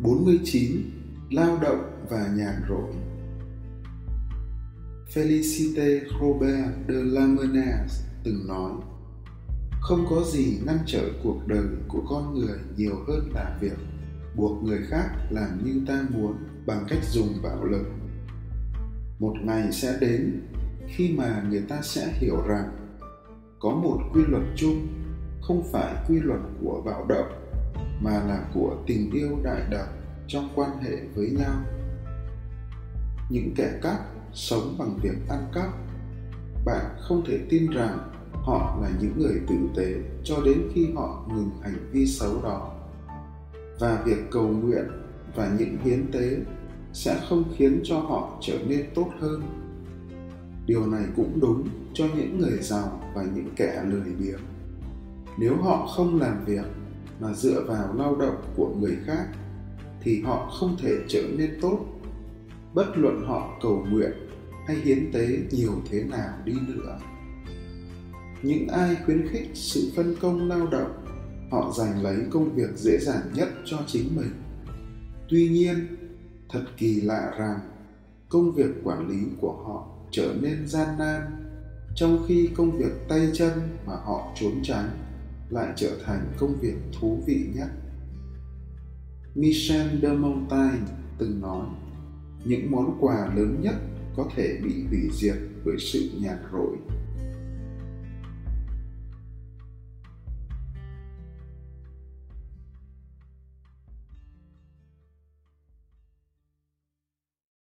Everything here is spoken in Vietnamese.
49 Lao động và nhàn rỗi Felicite Robert de Lamennais từng nói, Không có gì ngăn trở cuộc đời của con người nhiều hơn là việc buộc người khác làm như ta muốn bằng cách dùng bạo lực. Một ngày sẽ đến khi mà người ta sẽ hiểu rằng có một quy luật chung, không phải quy luật của bạo động mà là của tình yêu đại đẳng trong quan hệ với nhau. Những kẻ cắp sống bằng việc ăn cắp bạn không thể tin rằng họ là những người tử tế cho đến khi họ ngừng hành vi xấu đó. Và việc cầu nguyện và những hiến tế sẽ không khiến cho họ trở nên tốt hơn. Điều này cũng đúng cho những người giàu và những kẻ lười biếng. Nếu họ không làm việc mà dựa vào lao động của người khác thì họ không thể trở nên tốt. Bất luận họ cầu nguyện hay hiến tế nhiều thế nào đi nữa. Những ai khuyến khích sự phân công lao động, họ giành lấy công việc dễ dàng nhất cho chính mình. Tuy nhiên, thật kỳ lạ rằng, công việc quản lý của họ trở nên gian nan trong khi công việc tay chân mà họ trốn tránh lại trở thành công việc thú vị nhất. Michel de montaigne từng nói, những món quà lớn nhất có thể bị hủy diệt bởi sự nhàn rỗi.